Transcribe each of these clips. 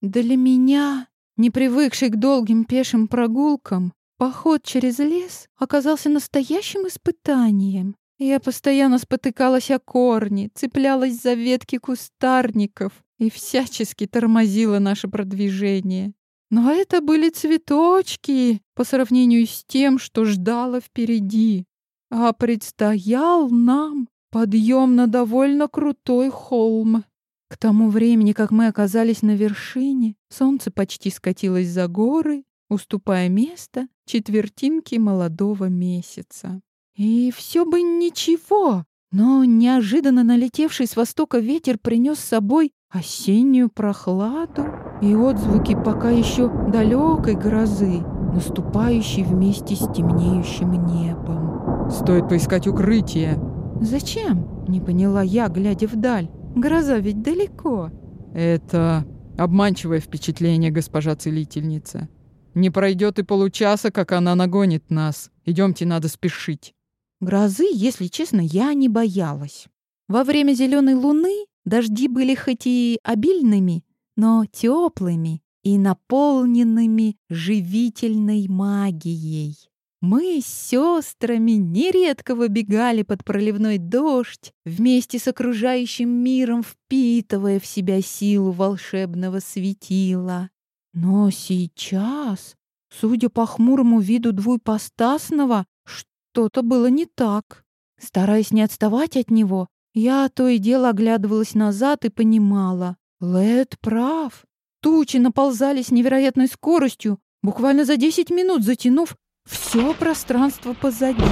Для меня, не привыкшей к долгим пешим прогулкам, поход через лес оказался настоящим испытанием. Я постоянно спотыкалась о корни, цеплялась за ветки кустарников и всячески тормозила наше продвижение. Но это были цветочки по сравнению с тем, что ждало впереди. А предстоял нам подъем на довольно крутой холм. К тому времени, как мы оказались на вершине, солнце почти скатилось за горы, уступая место четвертинке молодого месяца. И все бы ничего, но неожиданно налетевший с востока ветер принес с собой осеннюю прохладу и отзвуки пока еще далекой грозы, наступающей вместе с темнеющим небом. «Стоит поискать укрытие». «Зачем?» — не поняла я, глядя вдаль. «Гроза ведь далеко». «Это обманчивое впечатление, госпожа целительница. Не пройдет и получаса, как она нагонит нас. Идемте, надо спешить». Грозы, если честно, я не боялась. Во время зеленой луны дожди были хоть и обильными, но теплыми и наполненными живительной магией. Мы с сестрами нередко выбегали под проливной дождь, вместе с окружающим миром впитывая в себя силу волшебного светила. Но сейчас, судя по хмурому виду двуйпостасного, что-то было не так. Стараясь не отставать от него, я то и дело оглядывалась назад и понимала. Лед прав. Тучи наползали с невероятной скоростью, буквально за десять минут затянув все пространство позади.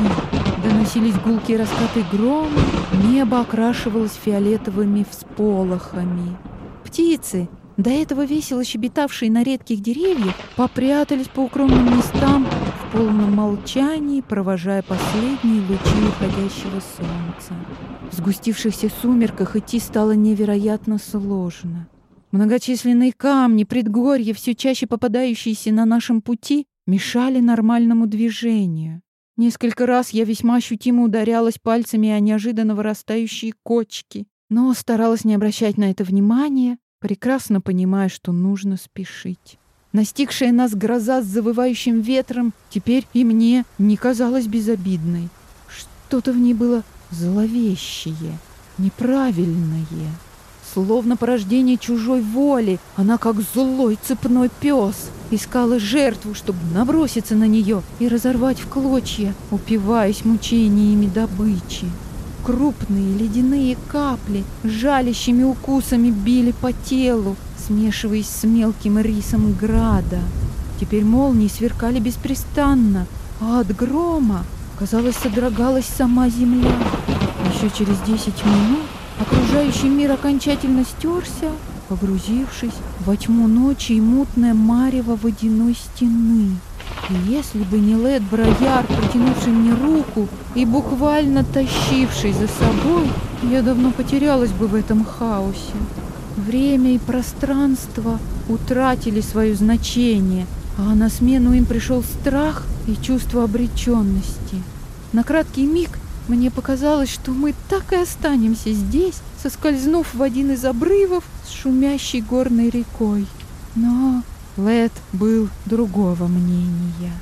Доносились гулкие раскаты грома, небо окрашивалось фиолетовыми всполохами. Птицы, до этого весело щебетавшие на редких деревьях, попрятались по укромным местам в полном молчании, провожая последние лучи уходящего солнца. В сгустившихся сумерках идти стало невероятно сложно. Многочисленные камни, предгорья, все чаще попадающиеся на нашем пути, мешали нормальному движению. Несколько раз я весьма ощутимо ударялась пальцами о неожиданно вырастающие кочки, но старалась не обращать на это внимания, прекрасно понимая, что нужно спешить. Настигшая нас гроза с завывающим ветром теперь и мне не казалась безобидной. Что-то в ней было зловещее, неправильное. Словно порождение чужой воли, она, как злой цепной пес, искала жертву, чтобы наброситься на нее и разорвать в клочья, упиваясь мучениями добычи. Крупные ледяные капли жалящими укусами били по телу, смешиваясь с мелким рисом града. Теперь молнии сверкали беспрестанно, а от грома, казалось, содрогалась сама земля. Еще через десять минут окружающий мир окончательно стерся, погрузившись во тьму ночи и мутное марево водяной стены. И если бы не Лед Брояр, протянувший мне руку и буквально тащивший за собой, я давно потерялась бы в этом хаосе. Время и пространство утратили свое значение, а на смену им пришел страх и чувство обреченности. На краткий миг мне показалось, что мы так и останемся здесь, соскользнув в один из обрывов с шумящей горной рекой. Но Лед был другого мнения.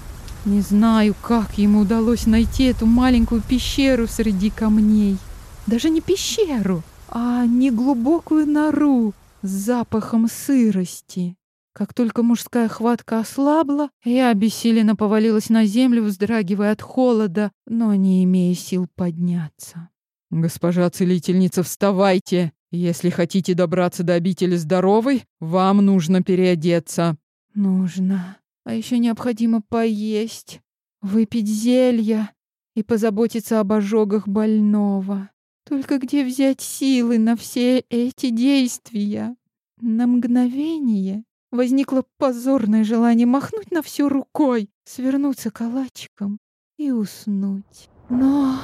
Не знаю, как ему удалось найти эту маленькую пещеру среди камней. Даже не пещеру, а неглубокую нору с запахом сырости. Как только мужская хватка ослабла, я обессиленно повалилась на землю, вздрагивая от холода, но не имея сил подняться. «Госпожа целительница, вставайте! Если хотите добраться до обители здоровой, вам нужно переодеться!» Нужно. А еще необходимо поесть, выпить зелья и позаботиться об ожогах больного. Только где взять силы на все эти действия? На мгновение возникло позорное желание махнуть на всю рукой, свернуться калачиком и уснуть. Но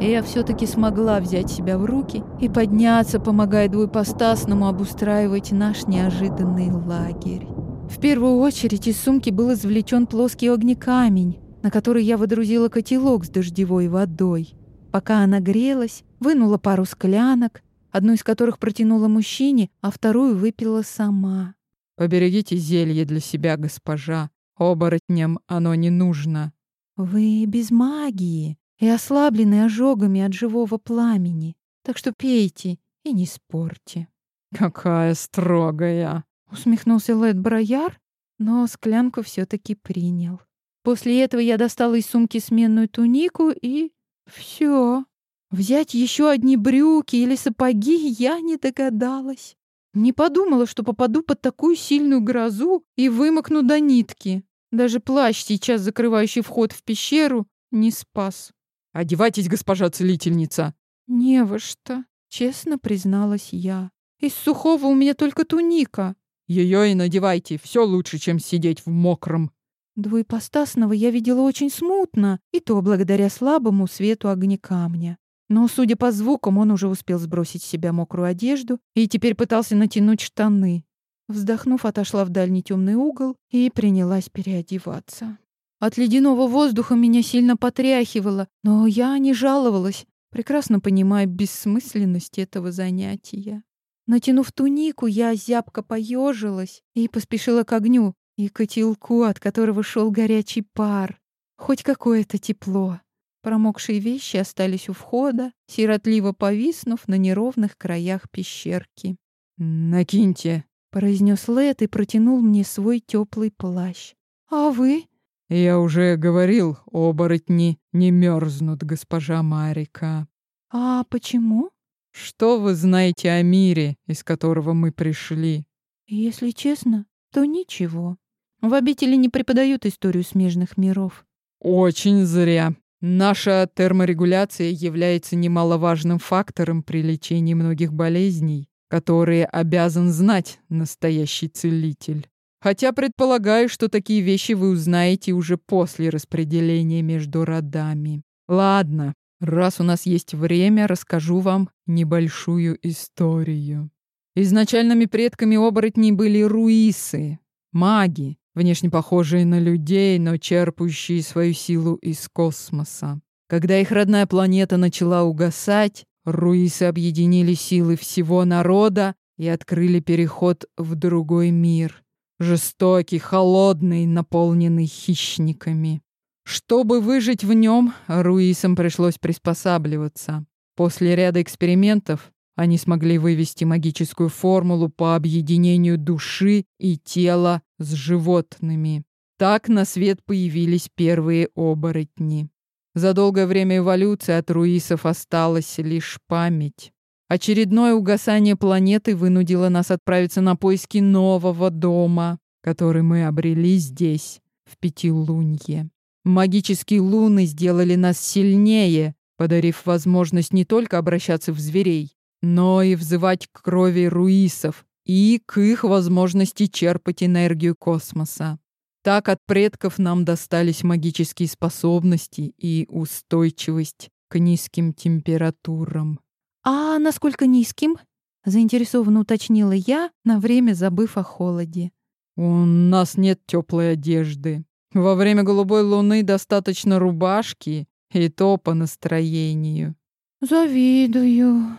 я все-таки смогла взять себя в руки и подняться, помогая двуепостасному обустраивать наш неожиданный лагерь. В первую очередь из сумки был извлечен плоский огнекамень, на который я водрузила котелок с дождевой водой. Пока она грелась, вынула пару склянок, одну из которых протянула мужчине, а вторую выпила сама. Поберегите зелье для себя, госпожа. Оборотням оно не нужно. Вы без магии и ослаблены ожогами от живого пламени. Так что пейте и не спорьте. Какая строгая, усмехнулся Лед Брояр, но склянку все таки принял. После этого я достала из сумки сменную тунику и все. Взять еще одни брюки или сапоги я не догадалась. Не подумала, что попаду под такую сильную грозу и вымокну до нитки. Даже плащ, сейчас закрывающий вход в пещеру, не спас. «Одевайтесь, госпожа целительница!» «Не во что», — честно призналась я. «Из сухого у меня только туника». «Ее и надевайте, все лучше, чем сидеть в мокром». Двуепостасного я видела очень смутно, и то благодаря слабому свету огня камня. Но, судя по звукам, он уже успел сбросить с себя мокрую одежду и теперь пытался натянуть штаны. Вздохнув, отошла в дальний темный угол и принялась переодеваться. От ледяного воздуха меня сильно потряхивало, но я не жаловалась, прекрасно понимая бессмысленность этого занятия. Натянув тунику, я зябко поежилась и поспешила к огню и котелку, от которого шел горячий пар. Хоть какое-то тепло. Промокшие вещи остались у входа, сиротливо повиснув на неровных краях пещерки. «Накиньте», — произнес Лэд и протянул мне свой теплый плащ. «А вы?» «Я уже говорил, оборотни не мерзнут, госпожа Марика». «А почему?» «Что вы знаете о мире, из которого мы пришли?» «Если честно, то ничего. В обители не преподают историю смежных миров». «Очень зря. Наша терморегуляция является немаловажным фактором при лечении многих болезней, которые обязан знать настоящий целитель. Хотя предполагаю, что такие вещи вы узнаете уже после распределения между родами. Ладно, раз у нас есть время, расскажу вам небольшую историю. Изначальными предками оборотней были руисы, маги, внешне похожие на людей, но черпающие свою силу из космоса. Когда их родная планета начала угасать, руисы объединили силы всего народа и открыли переход в другой мир. Жестокий, холодный, наполненный хищниками. Чтобы выжить в нем, руисам пришлось приспосабливаться. После ряда экспериментов они смогли вывести магическую формулу по объединению души и тела с животными. Так на свет появились первые оборотни. За долгое время эволюции от руисов осталась лишь память. Очередное угасание планеты вынудило нас отправиться на поиски нового дома, который мы обрели здесь, в Пятилунье. Магические луны сделали нас сильнее, подарив возможность не только обращаться в зверей, но и взывать к крови руисов и к их возможности черпать энергию космоса. Так от предков нам достались магические способности и устойчивость к низким температурам. «А насколько низким?» — заинтересованно уточнила я, на время забыв о холоде. «У нас нет теплой одежды. Во время голубой луны достаточно рубашки, и то по настроению». «Завидую»,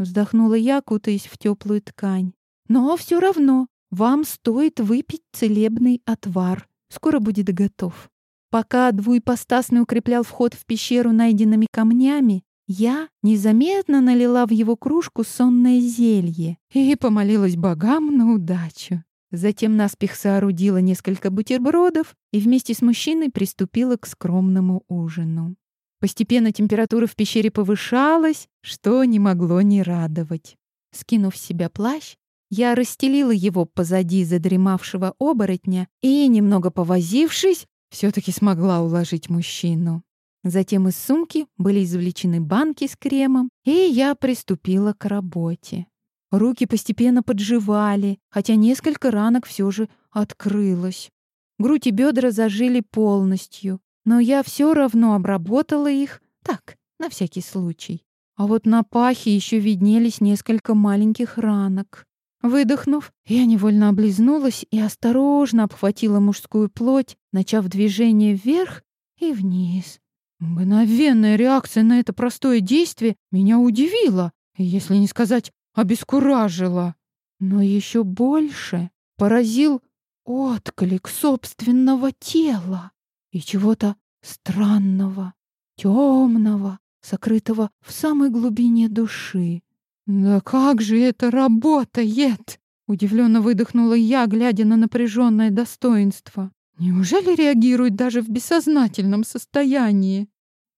Вздохнула я, кутаясь в теплую ткань. Но все равно вам стоит выпить целебный отвар. Скоро будет готов. Пока двуепостасный укреплял вход в пещеру найденными камнями, я незаметно налила в его кружку сонное зелье и помолилась богам на удачу. Затем наспех соорудила несколько бутербродов и вместе с мужчиной приступила к скромному ужину. Постепенно температура в пещере повышалась, что не могло не радовать. Скинув с себя плащ, я расстелила его позади задремавшего оборотня и, немного повозившись, все таки смогла уложить мужчину. Затем из сумки были извлечены банки с кремом, и я приступила к работе. Руки постепенно подживали, хотя несколько ранок все же открылось. Грудь и бедра зажили полностью, но я все равно обработала их так, на всякий случай. А вот на пахе еще виднелись несколько маленьких ранок. Выдохнув, я невольно облизнулась и осторожно обхватила мужскую плоть, начав движение вверх и вниз. Мгновенная реакция на это простое действие меня удивила, если не сказать обескуражила. Но еще больше поразил отклик собственного тела и чего-то странного, темного, сокрытого в самой глубине души. «Да как же это работает?» Удивленно выдохнула я, глядя на напряженное достоинство. Неужели реагирует даже в бессознательном состоянии?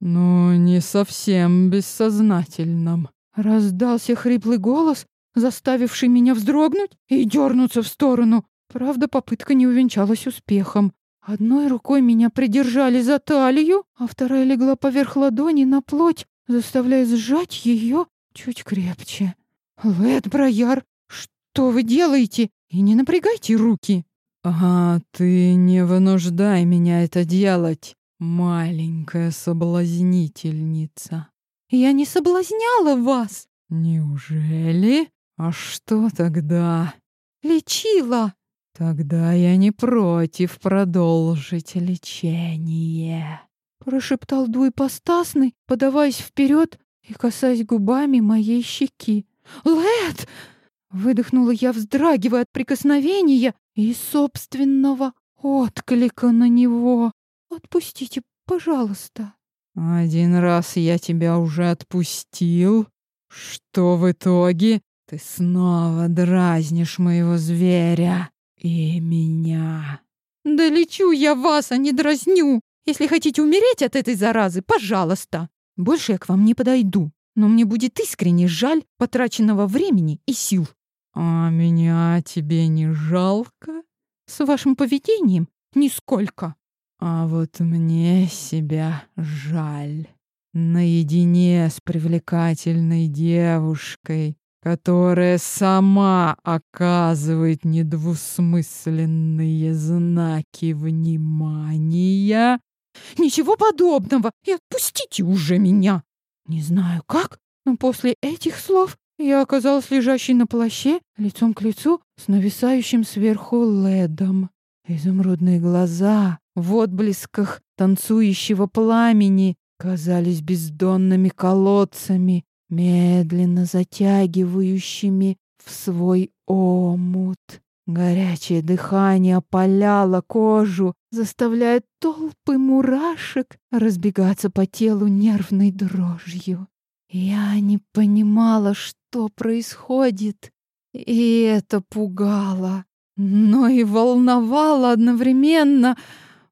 «Ну, не совсем бессознательном», — раздался хриплый голос, заставивший меня вздрогнуть и дернуться в сторону. Правда, попытка не увенчалась успехом. Одной рукой меня придержали за талию, а вторая легла поверх ладони на плоть, заставляя сжать ее чуть крепче. «Лэд Брояр, что вы делаете? И не напрягайте руки!» «Ага, ты не вынуждай меня это делать, маленькая соблазнительница». «Я не соблазняла вас!» «Неужели? А что тогда?» «Лечила!» «Тогда я не против продолжить лечение», — прошептал двуепостасный, подаваясь вперед и касаясь губами моей щеки. «Лэд!» — выдохнула я, вздрагивая от прикосновения и собственного отклика на него. «Отпустите, пожалуйста». «Один раз я тебя уже отпустил. Что в итоге? Ты снова дразнишь моего зверя». «И меня». «Да лечу я вас, а не дразню. Если хотите умереть от этой заразы, пожалуйста. Больше я к вам не подойду. Но мне будет искренне жаль потраченного времени и сил». «А меня тебе не жалко?» «С вашим поведением нисколько». «А вот мне себя жаль. Наедине с привлекательной девушкой, которая сама оказывает недвусмысленные знаки внимания. Ничего подобного, и отпустите уже меня. Не знаю как, но после этих слов я оказалась лежащей на плаще, лицом к лицу с нависающим сверху ледом. Изумрудные глаза в отблесках танцующего пламени казались бездонными колодцами, медленно затягивающими в свой омут. Горячее дыхание опаляло кожу, заставляя толпы мурашек разбегаться по телу нервной дрожью. Я не понимала, что происходит, и это пугало, но и волновало одновременно,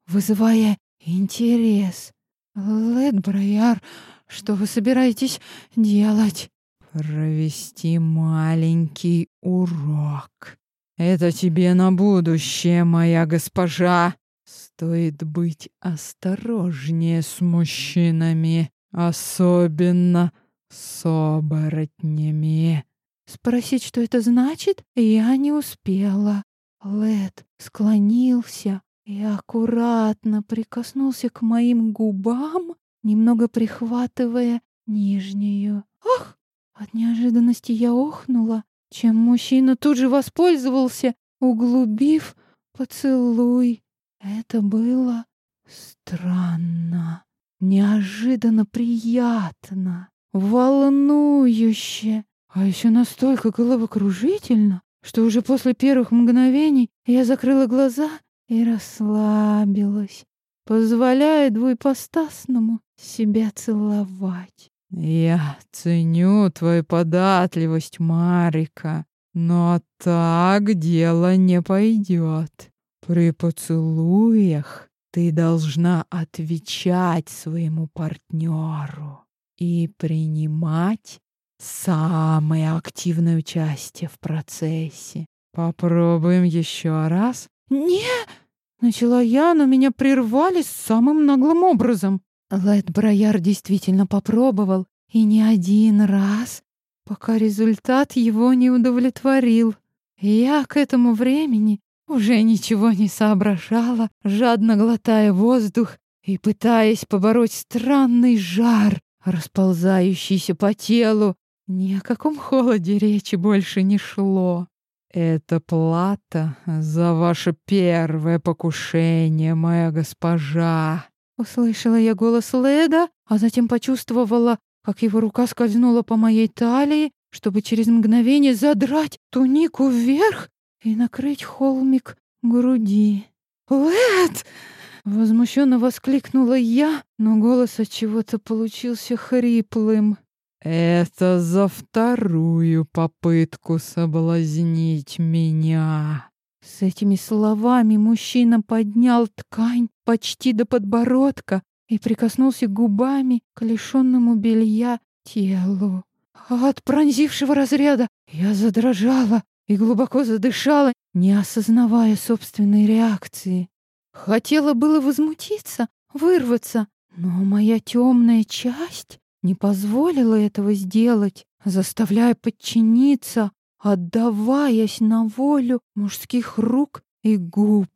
вызывая интерес. Лед Брояр что вы собираетесь делать? Провести маленький урок. Это тебе на будущее, моя госпожа. Стоит быть осторожнее с мужчинами, особенно с оборотнями. Спросить, что это значит, я не успела. Лед склонился и аккуратно прикоснулся к моим губам, немного прихватывая нижнюю. Ах! От неожиданности я охнула, чем мужчина тут же воспользовался, углубив поцелуй. Это было странно, неожиданно приятно, волнующе, а еще настолько головокружительно, что уже после первых мгновений я закрыла глаза и расслабилась, позволяя двуепостасному себя целовать. «Я ценю твою податливость, Марика, но так дело не пойдет. При поцелуях ты должна отвечать своему партнеру и принимать самое активное участие в процессе. Попробуем еще раз?» «Не!» — начала я, но меня прервали самым наглым образом. Лэд Брояр действительно попробовал, и не один раз, пока результат его не удовлетворил. Я к этому времени уже ничего не соображала, жадно глотая воздух и пытаясь побороть странный жар, расползающийся по телу. Ни о каком холоде речи больше не шло. «Это плата за ваше первое покушение, моя госпожа», Услышала я голос Леда, а затем почувствовала, как его рука скользнула по моей талии, чтобы через мгновение задрать тунику вверх и накрыть холмик груди. «Лед!» — возмущенно воскликнула я, но голос от чего-то получился хриплым. «Это за вторую попытку соблазнить меня». С этими словами мужчина поднял ткань почти до подбородка и прикоснулся губами к лишенному белья телу. От пронзившего разряда я задрожала и глубоко задышала, не осознавая собственной реакции. Хотела было возмутиться, вырваться, но моя темная часть не позволила этого сделать, заставляя подчиниться, отдаваясь на волю мужских рук и губ.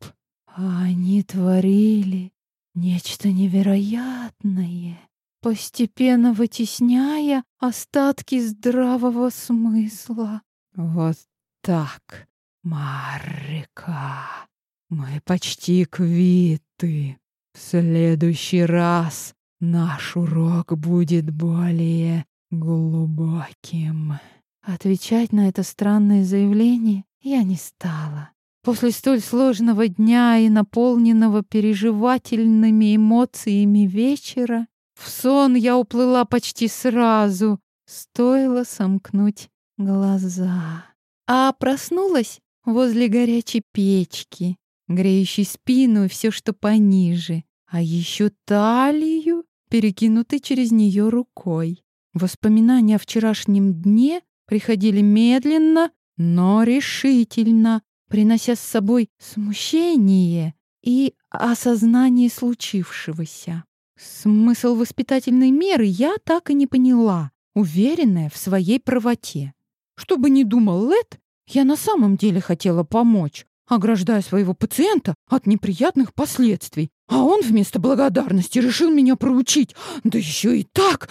А они творили нечто невероятное постепенно вытесняя остатки здравого смысла. Вот так, Марика, мы почти квиты. В следующий раз наш урок будет более глубоким. Отвечать на это странное заявление я не стала. После столь сложного дня и наполненного переживательными эмоциями вечера в сон я уплыла почти сразу, стоило сомкнуть глаза. А проснулась возле горячей печки, греющей спину и все, что пониже, а еще талию, перекинутой через нее рукой. Воспоминания о вчерашнем дне приходили медленно, но решительно, принося с собой смущение и осознание случившегося. Смысл воспитательной меры я так и не поняла, уверенная в своей правоте. Что бы ни думал Лед, я на самом деле хотела помочь, ограждая своего пациента от неприятных последствий. А он вместо благодарности решил меня проучить, да еще и так.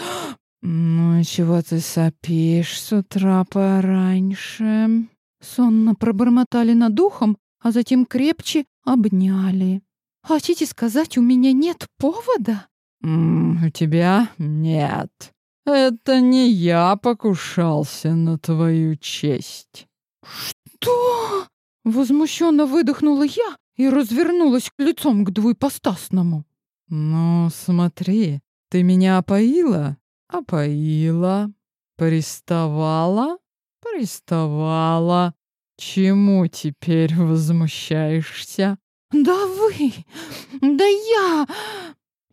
«Ну, чего ты сопишь с утра пораньше?» Сонно пробормотали над ухом, а затем крепче обняли. «Хотите сказать, у меня нет повода?» «У тебя нет. Это не я покушался на твою честь». «Что?» Возмущенно выдохнула я и развернулась лицом к двуепостасному. «Ну, смотри, ты меня опоила? Опоила. Приставала? Приставала. Чему теперь возмущаешься?» «Да вы! Да я!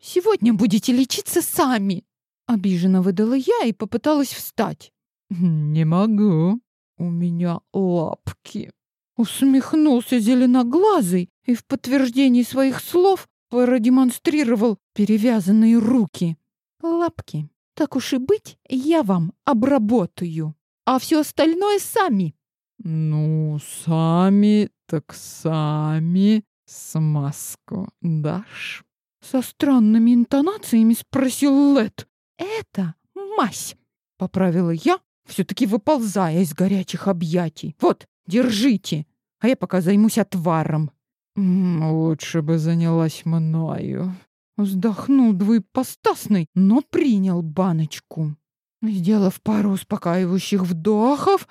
Сегодня будете лечиться сами!» Обиженно выдала я и попыталась встать. «Не могу. У меня лапки». Усмехнулся зеленоглазый и в подтверждении своих слов продемонстрировал перевязанные руки. «Лапки, так уж и быть, я вам обработаю, а все остальное сами». «Ну, сами так сами. Смазку дашь?» Со странными интонациями спросил Лед. «Это мазь!» — поправила я, все-таки выползая из горячих объятий. «Вот, держите, а я пока займусь отваром». «Лучше бы занялась мною». Вздохнул двуепостасный, но принял баночку. Сделав пару успокаивающих вдохов,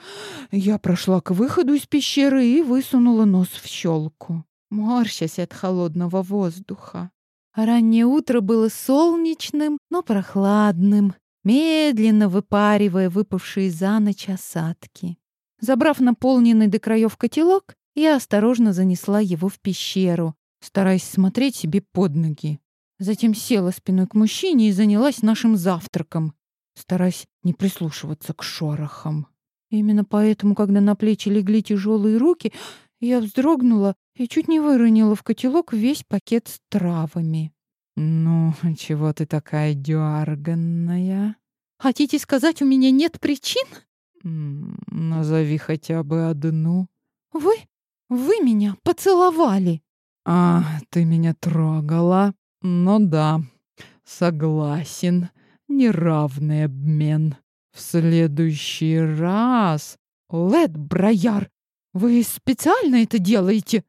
я прошла к выходу из пещеры и высунула нос в щелку, морщась от холодного воздуха. Раннее утро было солнечным, но прохладным, медленно выпаривая выпавшие за ночь осадки. Забрав наполненный до краев котелок, я осторожно занесла его в пещеру, стараясь смотреть себе под ноги. Затем села спиной к мужчине и занялась нашим завтраком, стараясь не прислушиваться к шорохам. Именно поэтому, когда на плечи легли тяжелые руки, я вздрогнула и чуть не выронила в котелок весь пакет с травами. «Ну, чего ты такая дёрганная?» «Хотите сказать, у меня нет причин?» «Назови хотя бы одну». «Вы? Вы меня поцеловали!» «А, ты меня трогала? Ну да, согласен. Неравный обмен. В следующий раз...» «Лед Брояр, вы специально это делаете?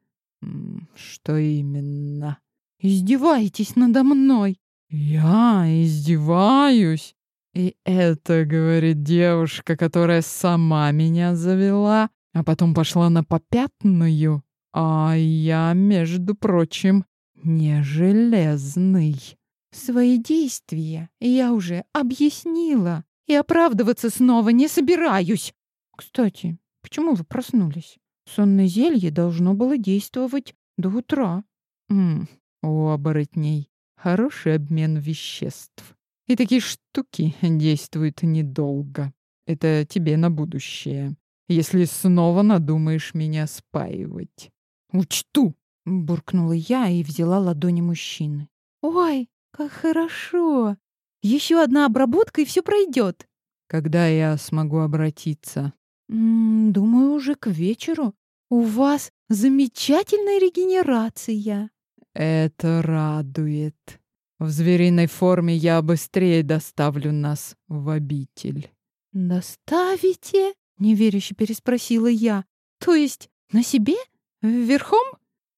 Что именно? Издеваетесь надо мной? Я издеваюсь? И это, говорит девушка, которая сама меня завела, а потом пошла на попятную. А я, между прочим, не железный. Свои действия я уже объяснила и оправдываться снова не собираюсь. Кстати, почему вы проснулись? Сонное зелье должно было действовать до утра. М у оборотней хороший обмен веществ. И такие штуки действуют недолго. Это тебе на будущее, если снова надумаешь меня спаивать. «Учту!» — буркнула я и взяла ладони мужчины. «Ой, как хорошо! Еще одна обработка, и все пройдет!» «Когда я смогу обратиться?» М -м, «Думаю, уже к вечеру. У вас замечательная регенерация!» «Это радует. В звериной форме я быстрее доставлю нас в обитель». «Доставите?» — неверяще переспросила я. «То есть на себе?» Верхом?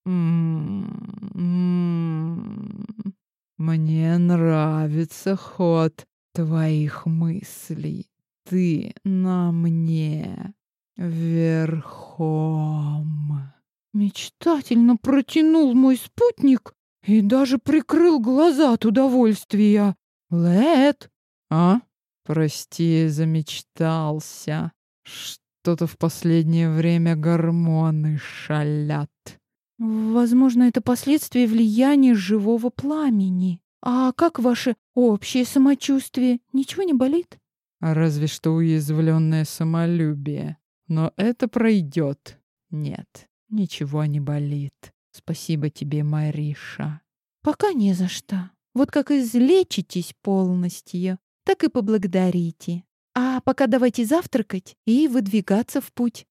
М-м-м. Мне нравится ход твоих мыслей. Ты на мне верхом. Мечтательно протянул мой спутник и даже прикрыл глаза от удовольствия. Лед! А? Прости, замечтался. Что? Что-то в последнее время гормоны шалят. Возможно, это последствия влияния живого пламени. А как ваше общее самочувствие? Ничего не болит? Разве что уязвленное самолюбие. Но это пройдет. Нет, ничего не болит. Спасибо тебе, Мариша. Пока не за что. Вот как излечитесь полностью, так и поблагодарите. А пока давайте завтракать и выдвигаться в путь.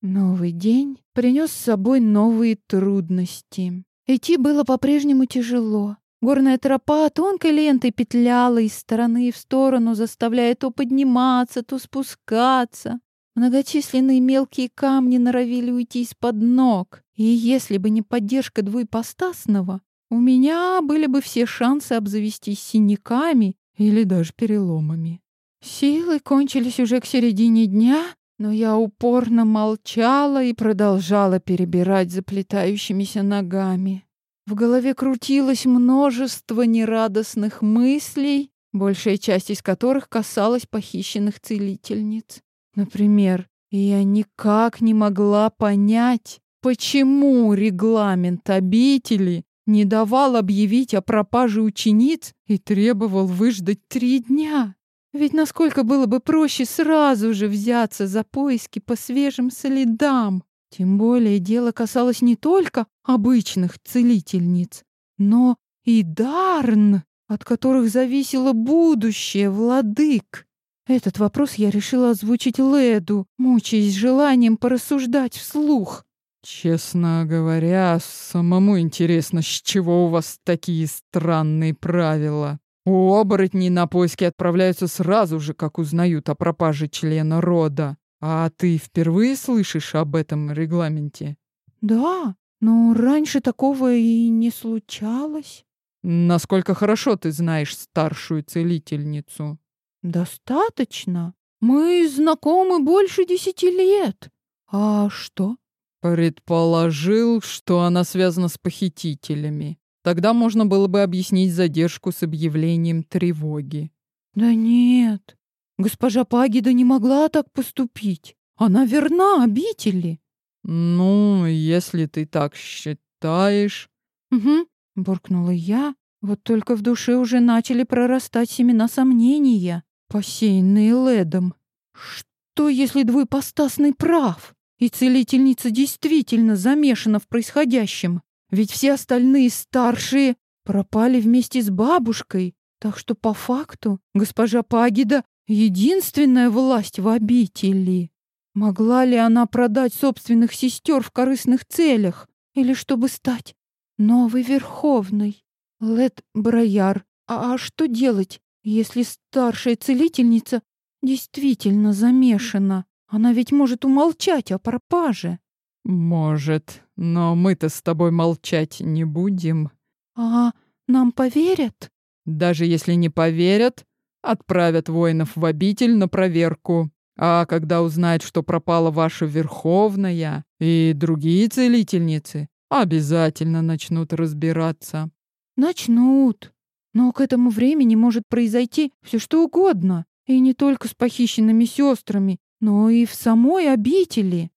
Новый день принес с собой новые трудности. Идти было по-прежнему тяжело. Горная тропа тонкой лентой петляла из стороны в сторону, заставляя то подниматься, то спускаться. Многочисленные мелкие камни норовили уйти из-под ног. И если бы не поддержка двуепостасного, у меня были бы все шансы обзавестись синяками или даже переломами. Силы кончились уже к середине дня, но я упорно молчала и продолжала перебирать заплетающимися ногами. В голове крутилось множество нерадостных мыслей, большая часть из которых касалась похищенных целительниц. Например, я никак не могла понять, почему регламент обители не давал объявить о пропаже учениц и требовал выждать три дня. Ведь насколько было бы проще сразу же взяться за поиски по свежим следам. Тем более дело касалось не только обычных целительниц, но и Дарн, от которых зависело будущее владык. Этот вопрос я решила озвучить Леду, мучаясь желанием порассуждать вслух. Честно говоря, самому интересно, с чего у вас такие странные правила. У оборотней на поиски отправляются сразу же, как узнают о пропаже члена рода. А ты впервые слышишь об этом регламенте? Да, но раньше такого и не случалось. Насколько хорошо ты знаешь старшую целительницу? Достаточно. Мы знакомы больше десяти лет. А что? Предположил, что она связана с похитителями. Тогда можно было бы объяснить задержку с объявлением тревоги. Да нет, госпожа Пагида не могла так поступить. Она верна обители. Ну, если ты так считаешь. Угу, буркнула я. Вот только в душе уже начали прорастать семена сомнения, посеянные ледом. Что, если двуепостасный прав, и целительница действительно замешана в происходящем? Ведь все остальные старшие пропали вместе с бабушкой, так что по факту госпожа Пагида — единственная власть в обители. Могла ли она продать собственных сестер в корыстных целях или чтобы стать новой верховной? Лед Брояр, а, а что делать, если старшая целительница действительно замешана? Она ведь может умолчать о пропаже. Может, но мы-то с тобой молчать не будем. А нам поверят? Даже если не поверят, отправят воинов в обитель на проверку. А когда узнает, что пропала ваша Верховная и другие целительницы, обязательно начнут разбираться. Начнут. Но к этому времени может произойти все что угодно. И не только с похищенными сестрами, но и в самой обители.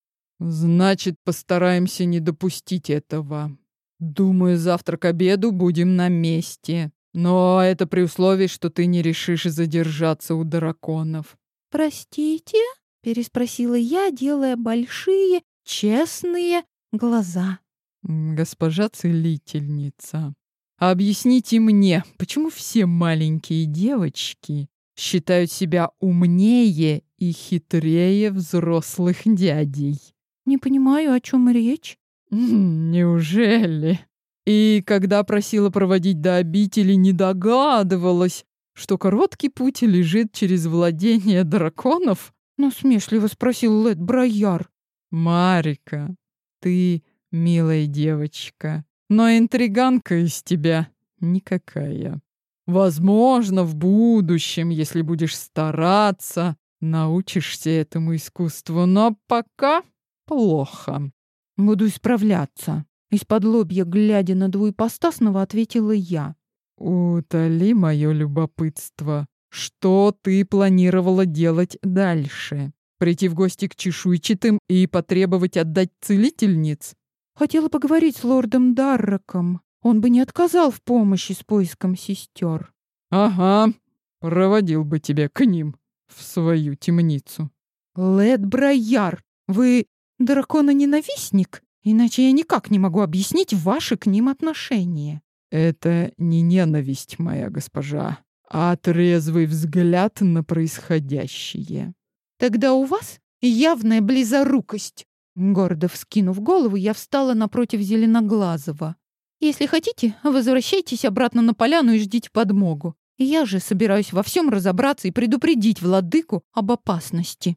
Значит, постараемся не допустить этого. Думаю, завтра к обеду будем на месте. Но это при условии, что ты не решишь задержаться у драконов. Простите? переспросила я, делая большие, честные глаза. Госпожа целительница, объясните мне, почему все маленькие девочки считают себя умнее и хитрее взрослых дядей? Не понимаю, о чем речь. Неужели? И когда просила проводить до обители, не догадывалась, что короткий путь лежит через владение драконов? Насмешливо спросил Лед Брояр. Марика, ты милая девочка, но интриганка из тебя никакая. Возможно, в будущем, если будешь стараться, научишься этому искусству, но пока плохо. Буду исправляться. Из-под лобья, глядя на двуепостасного, ответила я. Утоли мое любопытство. Что ты планировала делать дальше? Прийти в гости к чешуйчатым и потребовать отдать целительниц? Хотела поговорить с лордом Дарраком. Он бы не отказал в помощи с поиском сестер. Ага, проводил бы тебя к ним в свою темницу. Лед Брояр, вы дракона-ненавистник? Иначе я никак не могу объяснить ваши к ним отношения. Это не ненависть, моя госпожа, а трезвый взгляд на происходящее. Тогда у вас явная близорукость. Гордо вскинув голову, я встала напротив Зеленоглазого. Если хотите, возвращайтесь обратно на поляну и ждите подмогу. Я же собираюсь во всем разобраться и предупредить владыку об опасности.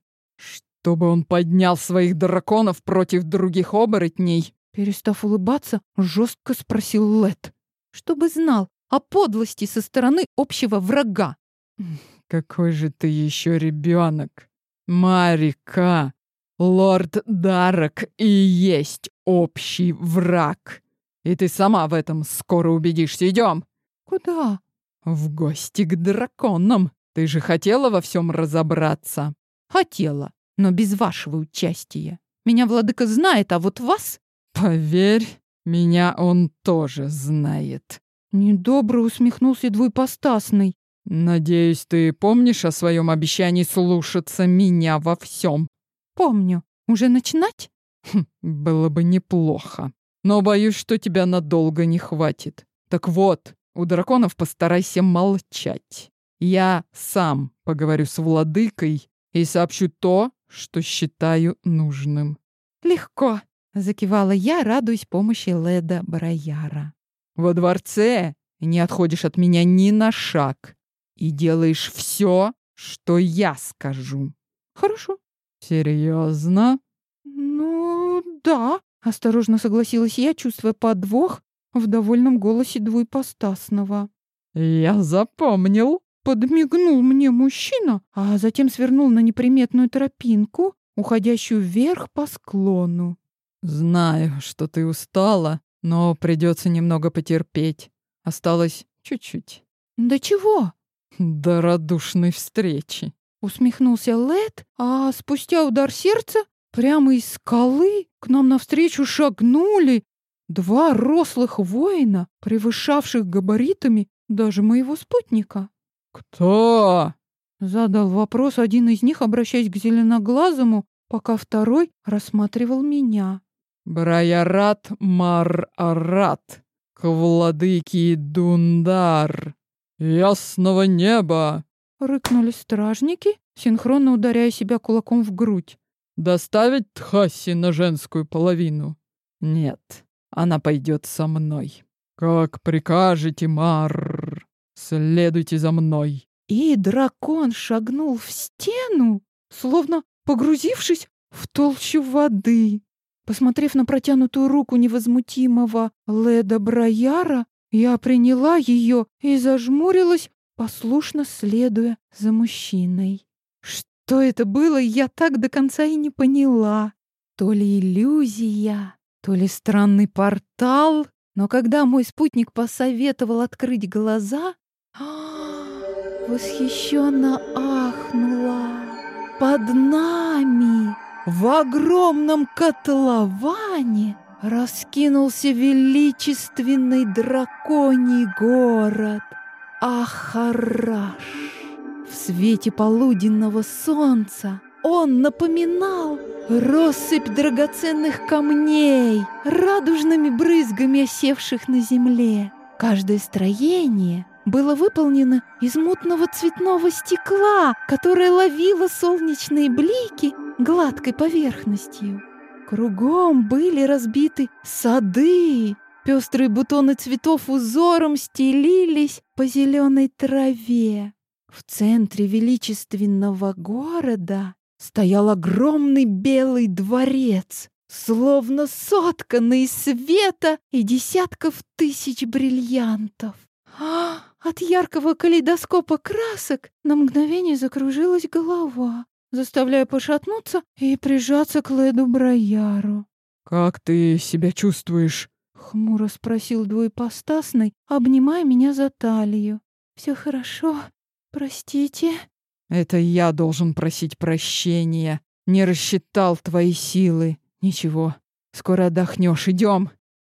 Чтобы он поднял своих драконов против других оборотней? Перестав улыбаться, жестко спросил Лет. Чтобы знал о подлости со стороны общего врага. Какой же ты еще ребенок. Марика, лорд Дарок и есть общий враг. И ты сама в этом скоро убедишься. Идем. Куда? В гости к драконам. Ты же хотела во всем разобраться? Хотела но без вашего участия. Меня владыка знает, а вот вас... Поверь, меня он тоже знает. Недобро усмехнулся двуепостасный. Надеюсь, ты помнишь о своем обещании слушаться меня во всем. Помню. Уже начинать? Хм, было бы неплохо. Но боюсь, что тебя надолго не хватит. Так вот, у драконов постарайся молчать. Я сам поговорю с владыкой и сообщу то, что считаю нужным. Легко, закивала я, радуясь помощи Леда Бараяра. Во дворце не отходишь от меня ни на шаг и делаешь все, что я скажу. Хорошо. Серьезно? Ну, да, осторожно согласилась я, чувствуя подвох в довольном голосе двуепостасного. Я запомнил. Подмигнул мне мужчина, а затем свернул на неприметную тропинку, уходящую вверх по склону. «Знаю, что ты устала, но придется немного потерпеть. Осталось чуть-чуть». «Да чего?» «До радушной встречи», — усмехнулся Лед, а спустя удар сердца прямо из скалы к нам навстречу шагнули два рослых воина, превышавших габаритами даже моего спутника. «Кто?» — задал вопрос один из них, обращаясь к зеленоглазому, пока второй рассматривал меня. «Браярат Мар-Арат, к владыке Дундар, ясного неба!» — рыкнули стражники, синхронно ударяя себя кулаком в грудь. «Доставить Тхаси на женскую половину?» «Нет, она пойдет со мной». «Как прикажете, Мар!» Следуйте за мной. И дракон шагнул в стену, словно погрузившись в толщу воды. Посмотрев на протянутую руку невозмутимого Леда Брояра, я приняла ее и зажмурилась, послушно следуя за мужчиной. Что это было, я так до конца и не поняла. То ли иллюзия, то ли странный портал. Но когда мой спутник посоветовал открыть глаза, восхищенно ахнула. Под нами, в огромном котловане, раскинулся величественный драконий город Ахараш. В свете полуденного солнца он напоминал россыпь драгоценных камней, радужными брызгами осевших на земле. Каждое строение было выполнено из мутного цветного стекла, которое ловило солнечные блики гладкой поверхностью. Кругом были разбиты сады, пестрые бутоны цветов узором стелились по зеленой траве. В центре величественного города стоял огромный белый дворец, словно сотканный из света и десятков тысяч бриллиантов. А, от яркого калейдоскопа красок на мгновение закружилась голова, заставляя пошатнуться и прижаться к Леду Брояру. «Как ты себя чувствуешь?» — хмуро спросил двуепостасный, обнимая меня за талию. «Все хорошо, простите». «Это я должен просить прощения. Не рассчитал твои силы. Ничего, скоро отдохнешь. Идем».